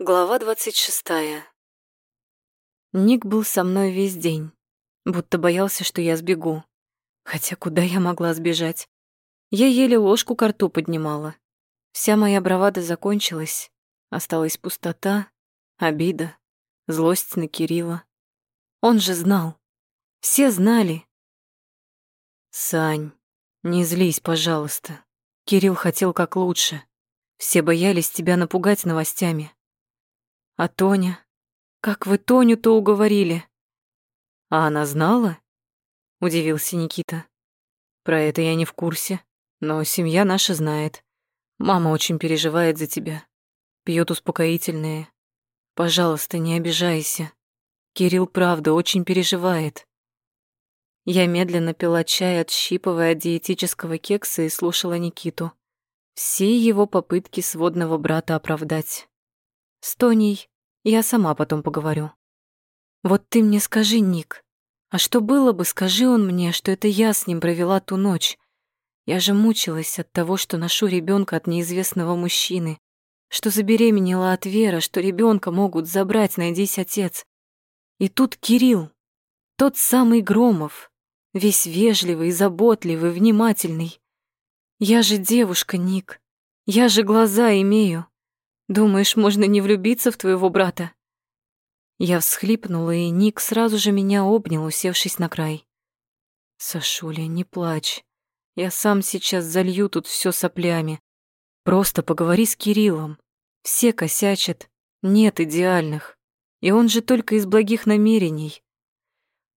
Глава двадцать шестая. Ник был со мной весь день, будто боялся, что я сбегу. Хотя куда я могла сбежать? Я еле ложку к рту поднимала. Вся моя бравада закончилась. Осталась пустота, обида, злость на Кирилла. Он же знал. Все знали. Сань, не злись, пожалуйста. Кирилл хотел как лучше. Все боялись тебя напугать новостями. А Тоня? Как вы Тоню-то уговорили? А она знала? Удивился Никита. Про это я не в курсе, но семья наша знает. Мама очень переживает за тебя. Пьет успокоительные. Пожалуйста, не обижайся. Кирилл правда очень переживает. Я медленно пила чай, отщипывая от диетического кекса и слушала Никиту. Все его попытки сводного брата оправдать. С Тоней я сама потом поговорю. Вот ты мне скажи, Ник, а что было бы, скажи он мне, что это я с ним провела ту ночь. Я же мучилась от того, что ношу ребенка от неизвестного мужчины, что забеременела от Вера, что ребенка могут забрать, найдись отец. И тут Кирилл, тот самый Громов, весь вежливый, заботливый, внимательный. Я же девушка, Ник, я же глаза имею. Думаешь, можно не влюбиться в твоего брата?» Я всхлипнула, и Ник сразу же меня обнял, усевшись на край. «Сашуля, не плачь. Я сам сейчас залью тут все соплями. Просто поговори с Кириллом. Все косячат, нет идеальных. И он же только из благих намерений,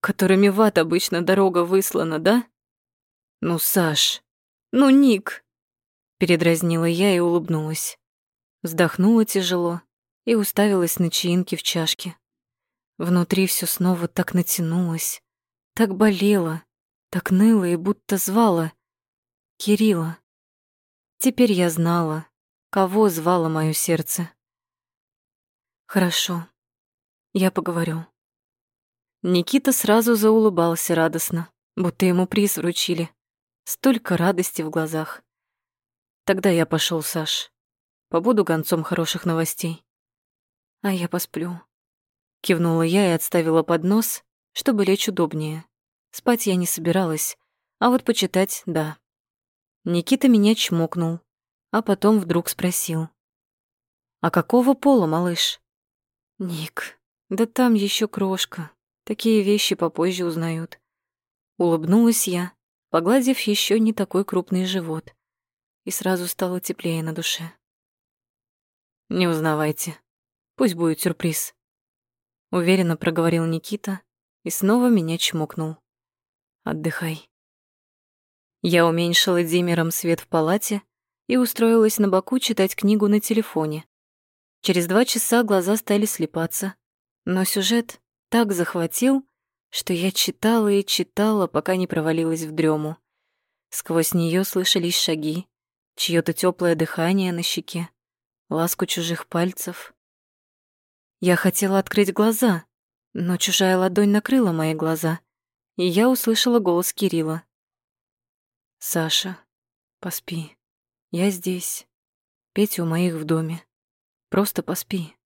которыми в ад обычно дорога выслана, да? Ну, Саш, ну, Ник!» Передразнила я и улыбнулась. Вздохнула тяжело и уставилась на чаинки в чашке. Внутри все снова так натянулось, так болело, так ныло и будто звала Кирилла. Теперь я знала, кого звало мое сердце. Хорошо, я поговорю. Никита сразу заулыбался радостно, будто ему приз вручили. Столько радости в глазах. Тогда я пошел, Саш. Побуду гонцом хороших новостей. А я посплю. Кивнула я и отставила поднос, чтобы лечь удобнее. Спать я не собиралась, а вот почитать — да. Никита меня чмокнул, а потом вдруг спросил. «А какого пола, малыш?» «Ник, да там еще крошка. Такие вещи попозже узнают». Улыбнулась я, погладив еще не такой крупный живот, и сразу стало теплее на душе. Не узнавайте. Пусть будет сюрприз. Уверенно проговорил Никита и снова меня чмокнул. Отдыхай. Я уменьшила диммером свет в палате и устроилась на боку читать книгу на телефоне. Через два часа глаза стали слепаться, но сюжет так захватил, что я читала и читала, пока не провалилась в дрему. Сквозь нее слышались шаги, чьё-то теплое дыхание на щеке ласку чужих пальцев. Я хотела открыть глаза, но чужая ладонь накрыла мои глаза, и я услышала голос Кирилла. «Саша, поспи. Я здесь. Петя у моих в доме. Просто поспи.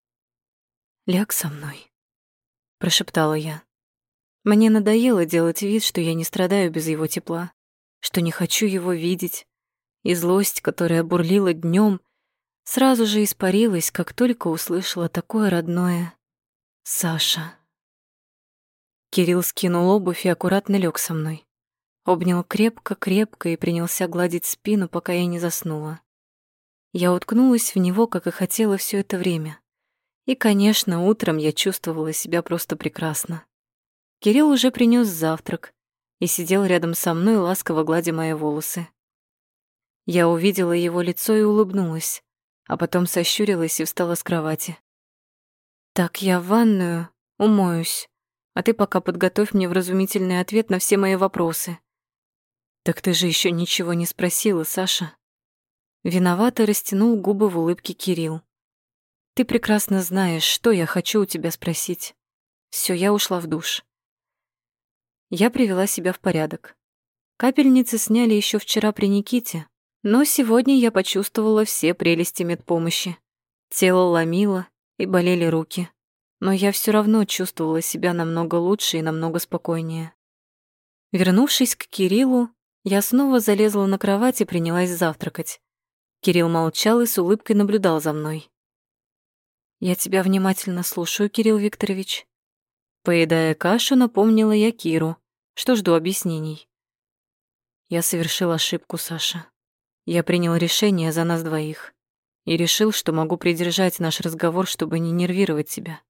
Ляг со мной», — прошептала я. Мне надоело делать вид, что я не страдаю без его тепла, что не хочу его видеть, и злость, которая бурлила днем, сразу же испарилась, как только услышала такое родное «Саша». Кирилл скинул обувь и аккуратно лег со мной. Обнял крепко-крепко и принялся гладить спину, пока я не заснула. Я уткнулась в него, как и хотела все это время. И, конечно, утром я чувствовала себя просто прекрасно. Кирилл уже принес завтрак и сидел рядом со мной, ласково гладя мои волосы. Я увидела его лицо и улыбнулась а потом сощурилась и встала с кровати. «Так, я в ванную, умоюсь, а ты пока подготовь мне вразумительный ответ на все мои вопросы». «Так ты же еще ничего не спросила, Саша». Виновато растянул губы в улыбке Кирилл. «Ты прекрасно знаешь, что я хочу у тебя спросить. Все, я ушла в душ». Я привела себя в порядок. Капельницы сняли еще вчера при Никите, но сегодня я почувствовала все прелести медпомощи. Тело ломило, и болели руки, но я все равно чувствовала себя намного лучше и намного спокойнее. Вернувшись к Кириллу, я снова залезла на кровать и принялась завтракать. Кирилл молчал и с улыбкой наблюдал за мной. «Я тебя внимательно слушаю, Кирилл Викторович». Поедая кашу, напомнила я Киру, что жду объяснений. Я совершил ошибку, Саша. Я принял решение за нас двоих и решил, что могу придержать наш разговор, чтобы не нервировать тебя.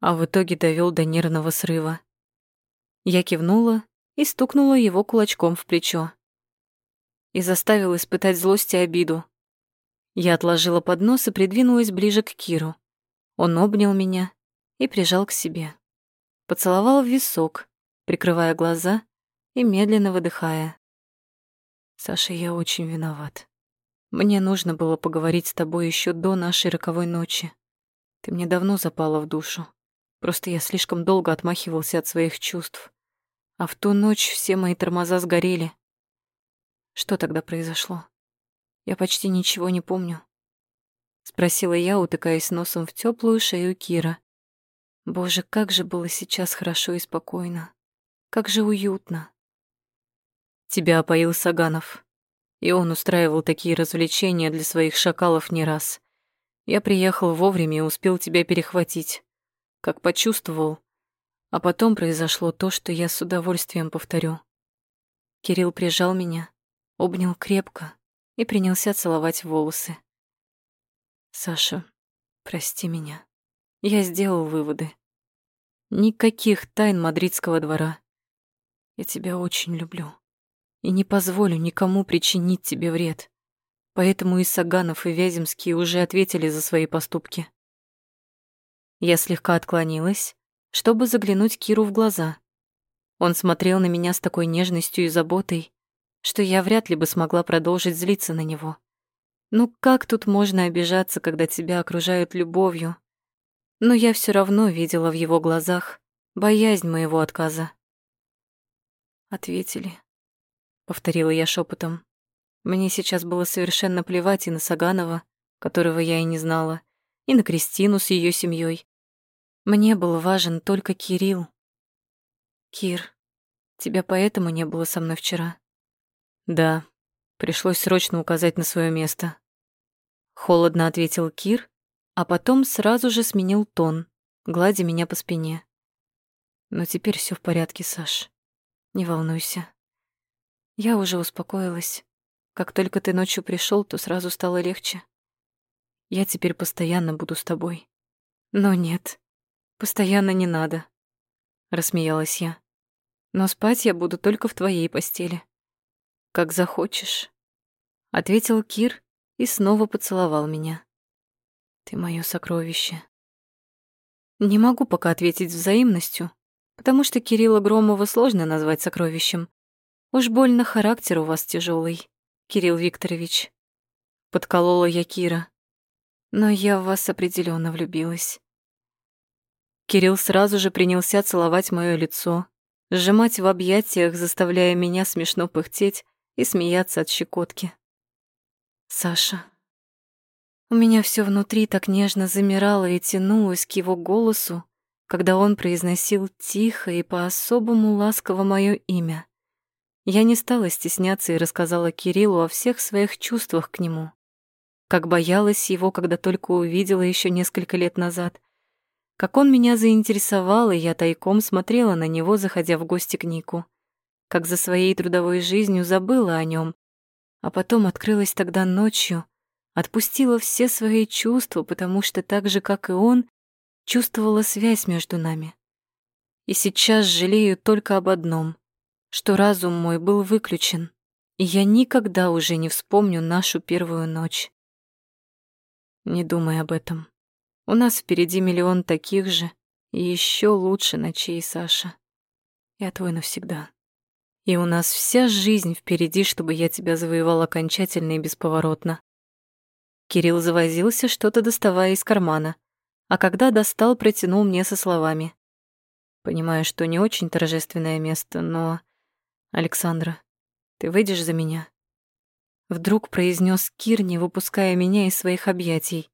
А в итоге довел до нервного срыва. Я кивнула и стукнула его кулачком в плечо. И заставил испытать злость и обиду. Я отложила поднос и придвинулась ближе к Киру. Он обнял меня и прижал к себе. Поцеловал в висок, прикрывая глаза и медленно выдыхая. «Саша, я очень виноват. Мне нужно было поговорить с тобой еще до нашей роковой ночи. Ты мне давно запала в душу. Просто я слишком долго отмахивался от своих чувств. А в ту ночь все мои тормоза сгорели. Что тогда произошло? Я почти ничего не помню. Спросила я, утыкаясь носом в теплую шею Кира. Боже, как же было сейчас хорошо и спокойно. Как же уютно. Тебя опоил Саганов. И он устраивал такие развлечения для своих шакалов не раз. Я приехал вовремя и успел тебя перехватить. Как почувствовал. А потом произошло то, что я с удовольствием повторю. Кирилл прижал меня, обнял крепко и принялся целовать волосы. Саша, прости меня. Я сделал выводы. Никаких тайн мадридского двора. Я тебя очень люблю. И не позволю никому причинить тебе вред. Поэтому и Саганов, и Вяземский уже ответили за свои поступки. Я слегка отклонилась, чтобы заглянуть Киру в глаза. Он смотрел на меня с такой нежностью и заботой, что я вряд ли бы смогла продолжить злиться на него. Ну как тут можно обижаться, когда тебя окружают любовью? Но я все равно видела в его глазах боязнь моего отказа. Ответили, повторила я шепотом. Мне сейчас было совершенно плевать и на Саганова, которого я и не знала, и на Кристину с ее семьей. Мне был важен только Кирилл. Кир, тебя поэтому не было со мной вчера? Да, пришлось срочно указать на свое место. Холодно ответил Кир, а потом сразу же сменил тон, гладя меня по спине. Но теперь все в порядке, Саш. Не волнуйся. Я уже успокоилась. Как только ты ночью пришел, то сразу стало легче. Я теперь постоянно буду с тобой. Но нет, постоянно не надо, рассмеялась я. Но спать я буду только в твоей постели. Как захочешь, ответил Кир и снова поцеловал меня. Ты моё сокровище. Не могу пока ответить взаимностью, потому что Кирилла Громова сложно назвать сокровищем. Уж больно характер у вас тяжелый, Кирилл Викторович. Подколола я Кира. Но я в вас определенно влюбилась. Кирилл сразу же принялся целовать моё лицо, сжимать в объятиях, заставляя меня смешно пыхтеть и смеяться от щекотки. Саша. У меня все внутри так нежно замирало и тянулось к его голосу, когда он произносил тихо и по-особому ласково мое имя. Я не стала стесняться и рассказала Кириллу о всех своих чувствах к нему. Как боялась его, когда только увидела еще несколько лет назад. Как он меня заинтересовал, и я тайком смотрела на него, заходя в гости к Нику. Как за своей трудовой жизнью забыла о нем, а потом открылась тогда ночью, отпустила все свои чувства, потому что так же, как и он, чувствовала связь между нами. И сейчас жалею только об одном, что разум мой был выключен, и я никогда уже не вспомню нашу первую ночь. Не думай об этом. У нас впереди миллион таких же и еще лучше ночей, Саша. Я твой навсегда. И у нас вся жизнь впереди, чтобы я тебя завоевал окончательно и бесповоротно. Кирилл завозился, что-то доставая из кармана, а когда достал, протянул мне со словами. Понимаю, что не очень торжественное место, но... Александра, ты выйдешь за меня? Вдруг произнес Кир, не выпуская меня из своих объятий.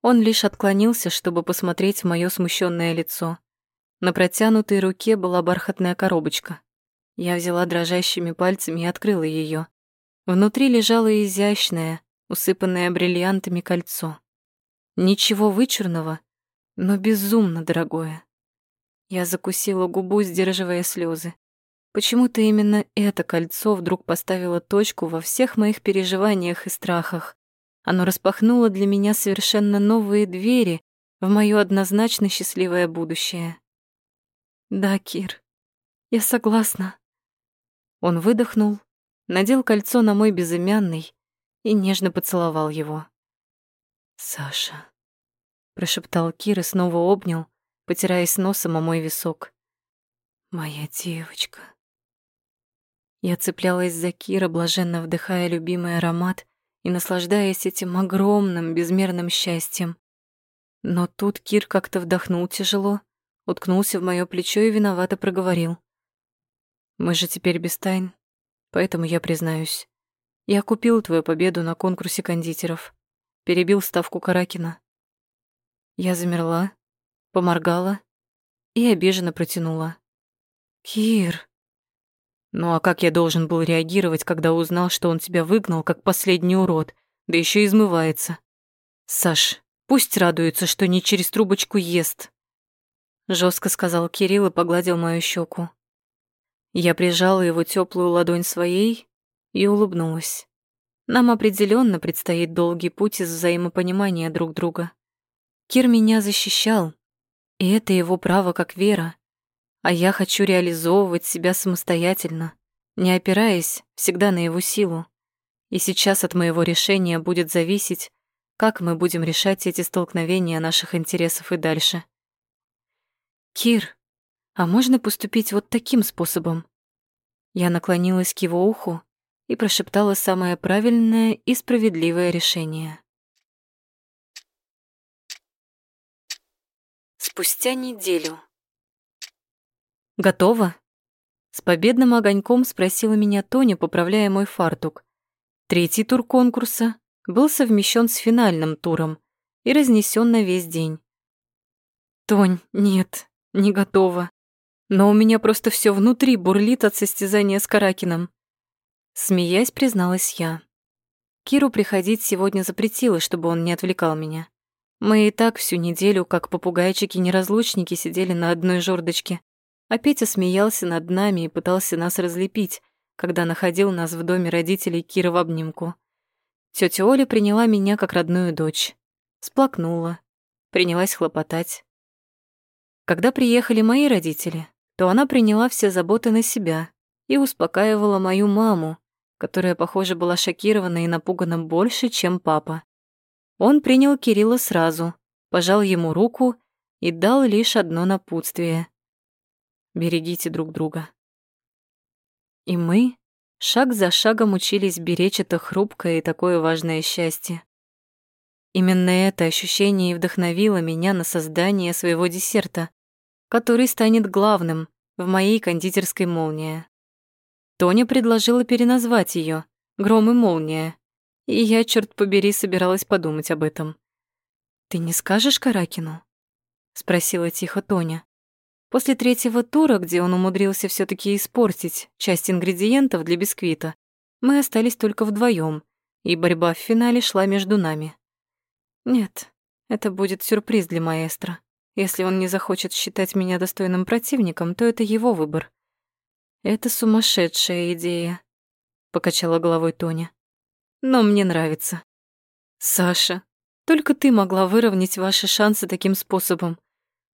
Он лишь отклонился, чтобы посмотреть в моё смущенное лицо. На протянутой руке была бархатная коробочка. Я взяла дрожащими пальцами и открыла ее. Внутри лежало изящное, усыпанное бриллиантами кольцо. Ничего вычурного, но безумно дорогое. Я закусила губу, сдерживая слезы. Почему-то именно это кольцо вдруг поставило точку во всех моих переживаниях и страхах. Оно распахнуло для меня совершенно новые двери в моё однозначно счастливое будущее. Да, Кир, я согласна. Он выдохнул, надел кольцо на мой безымянный и нежно поцеловал его. «Саша», — прошептал Кир и снова обнял, потираясь носом о мой висок. «Моя девочка». Я цеплялась за Кира, блаженно вдыхая любимый аромат и наслаждаясь этим огромным, безмерным счастьем. Но тут Кир как-то вдохнул тяжело, уткнулся в моё плечо и виновато проговорил. «Мы же теперь без тайн, поэтому я признаюсь. Я купил твою победу на конкурсе кондитеров, перебил ставку Каракина». Я замерла, поморгала и обиженно протянула. «Кир!» Ну а как я должен был реагировать, когда узнал, что он тебя выгнал, как последний урод, да еще измывается? Саш, пусть радуется, что не через трубочку ест. Жестко сказал Кирилл и погладил мою щеку. Я прижала его теплую ладонь своей и улыбнулась. Нам определенно предстоит долгий путь из взаимопонимания друг друга. Кир меня защищал, и это его право как вера. А я хочу реализовывать себя самостоятельно, не опираясь всегда на его силу. И сейчас от моего решения будет зависеть, как мы будем решать эти столкновения наших интересов и дальше. «Кир, а можно поступить вот таким способом?» Я наклонилась к его уху и прошептала самое правильное и справедливое решение. Спустя неделю. «Готово?» С победным огоньком спросила меня Тоня, поправляя мой фартук. Третий тур конкурса был совмещен с финальным туром и разнесен на весь день. «Тонь, нет, не готова. Но у меня просто все внутри бурлит от состязания с Каракином». Смеясь, призналась я. Киру приходить сегодня запретила, чтобы он не отвлекал меня. Мы и так всю неделю, как попугайчики-неразлучники, сидели на одной жердочке, а Петя смеялся над нами и пытался нас разлепить, когда находил нас в доме родителей Кира в обнимку. Тётя Оля приняла меня как родную дочь. Сплакнула, принялась хлопотать. Когда приехали мои родители, то она приняла все заботы на себя и успокаивала мою маму, которая, похоже, была шокирована и напугана больше, чем папа. Он принял Кирилла сразу, пожал ему руку и дал лишь одно напутствие. Берегите друг друга. И мы шаг за шагом учились беречь это хрупкое и такое важное счастье. Именно это ощущение и вдохновило меня на создание своего десерта, который станет главным в моей кондитерской «Молния». Тоня предложила переназвать ее «Гром и молния», и я, черт побери, собиралась подумать об этом. «Ты не скажешь Каракину?» — спросила тихо Тоня. После третьего тура, где он умудрился все таки испортить часть ингредиентов для бисквита, мы остались только вдвоем, и борьба в финале шла между нами. Нет, это будет сюрприз для маэстро. Если он не захочет считать меня достойным противником, то это его выбор. Это сумасшедшая идея, покачала головой Тоня. Но мне нравится. Саша, только ты могла выровнять ваши шансы таким способом.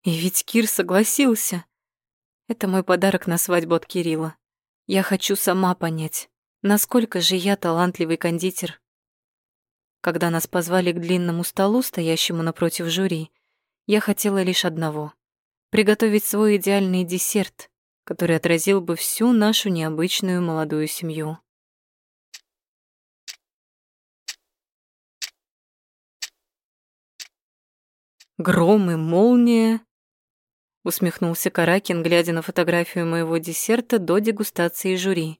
И ведь Кир согласился. Это мой подарок на свадьбу от Кирилла. Я хочу сама понять, насколько же я талантливый кондитер. Когда нас позвали к длинному столу, стоящему напротив жюри, я хотела лишь одного — приготовить свой идеальный десерт, который отразил бы всю нашу необычную молодую семью. Гром и молния усмехнулся Каракин, глядя на фотографию моего десерта до дегустации жюри.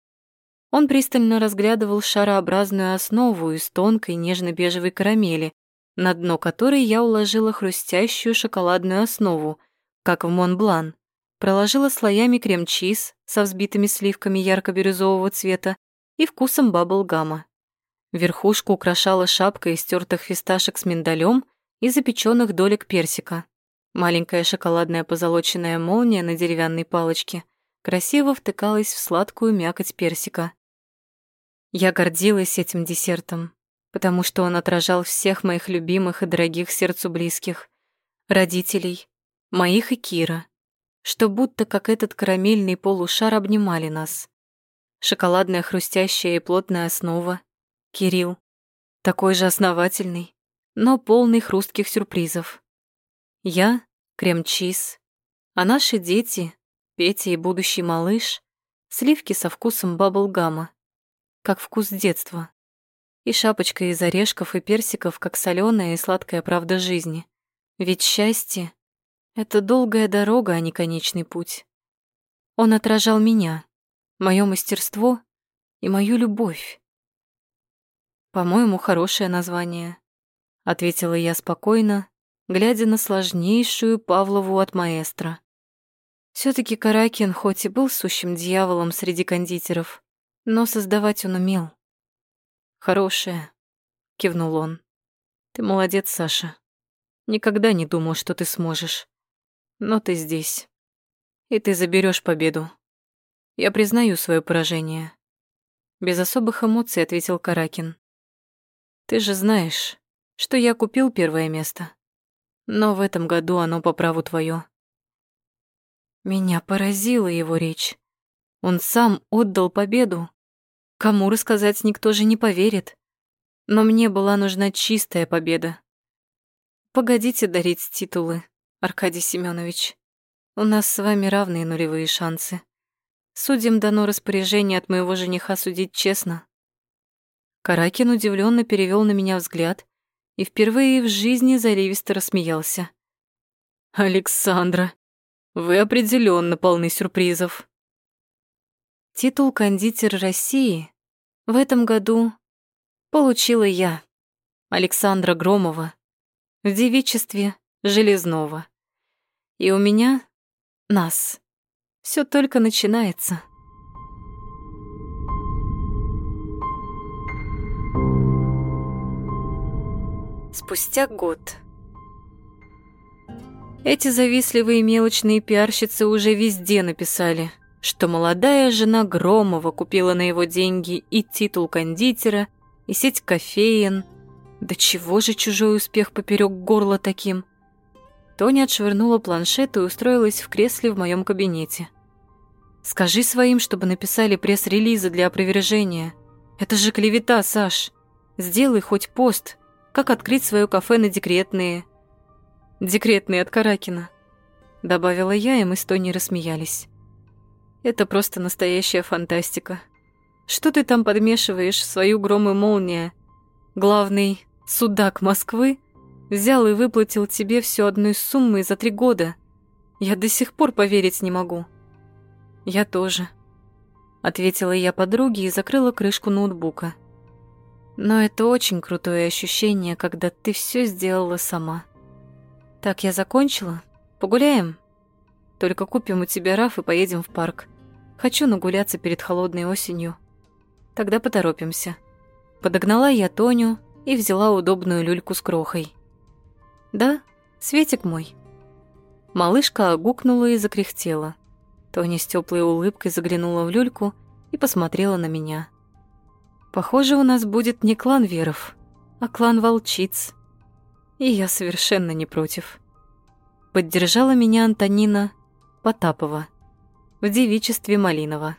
Он пристально разглядывал шарообразную основу из тонкой нежно-бежевой карамели, на дно которой я уложила хрустящую шоколадную основу, как в Монблан, проложила слоями крем-чиз со взбитыми сливками ярко-бирюзового цвета и вкусом бабл-гама. Верхушку украшала шапка из тертых фисташек с миндалем и запеченных долек персика. Маленькая шоколадная позолоченная молния на деревянной палочке красиво втыкалась в сладкую мякоть персика. Я гордилась этим десертом, потому что он отражал всех моих любимых и дорогих сердцу близких, родителей, моих и Кира, что будто как этот карамельный полушар обнимали нас. Шоколадная хрустящая и плотная основа, Кирилл, такой же основательный, но полный хрустких сюрпризов. Я — крем-чиз, а наши дети, Петя и будущий малыш, сливки со вкусом баблгама, как вкус детства и шапочка из орешков и персиков, как соленая и сладкая правда жизни. Ведь счастье — это долгая дорога, а не конечный путь. Он отражал меня, мое мастерство и мою любовь. «По-моему, хорошее название», — ответила я спокойно, глядя на сложнейшую Павлову от маэстро. все таки Каракин хоть и был сущим дьяволом среди кондитеров, но создавать он умел. «Хорошая», — кивнул он. «Ты молодец, Саша. Никогда не думал, что ты сможешь. Но ты здесь. И ты заберешь победу. Я признаю свое поражение». Без особых эмоций ответил Каракин. «Ты же знаешь, что я купил первое место. Но в этом году оно по праву твое. Меня поразила его речь. Он сам отдал победу. Кому рассказать никто же не поверит. Но мне была нужна чистая победа. Погодите дарить титулы, Аркадий Семенович. У нас с вами равные нулевые шансы. Судим дано распоряжение от моего жениха судить честно. Каракин удивленно перевел на меня взгляд и впервые в жизни заливисто рассмеялся. «Александра, вы определенно полны сюрпризов». Титул «Кондитер России» в этом году получила я, Александра Громова, в девичестве Железного. И у меня, нас, все только начинается. Спустя год. Эти завистливые мелочные пиарщицы уже везде написали – что молодая жена Громова купила на его деньги и титул кондитера, и сеть кофеен. Да чего же чужой успех поперек горла таким? Тоня отшвырнула планшет и устроилась в кресле в моем кабинете. «Скажи своим, чтобы написали пресс-релизы для опровержения. Это же клевета, Саш. Сделай хоть пост. Как открыть свое кафе на декретные?» «Декретные от Каракина», — добавила я, и мы с Тоней рассмеялись. Это просто настоящая фантастика. Что ты там подмешиваешь в свою гром и молния? Главный судак Москвы взял и выплатил тебе всю одной суммы за три года. Я до сих пор поверить не могу. Я тоже. Ответила я подруге и закрыла крышку ноутбука. Но это очень крутое ощущение, когда ты все сделала сама. Так, я закончила? Погуляем? Только купим у тебя раф и поедем в парк. Хочу нагуляться перед холодной осенью. Тогда поторопимся. Подогнала я Тоню и взяла удобную люльку с крохой. Да, Светик мой. Малышка огукнула и закряхтела. Тоня с теплой улыбкой заглянула в люльку и посмотрела на меня. Похоже, у нас будет не клан Веров, а клан волчиц. И я совершенно не против. Поддержала меня Антонина Потапова в девичестве Малинова.